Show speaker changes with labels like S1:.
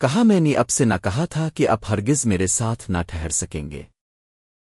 S1: کہا میں نے اب سے نہ کہا تھا کہ اب ہرگز میرے ساتھ نہ ٹھہر سکیں گے۔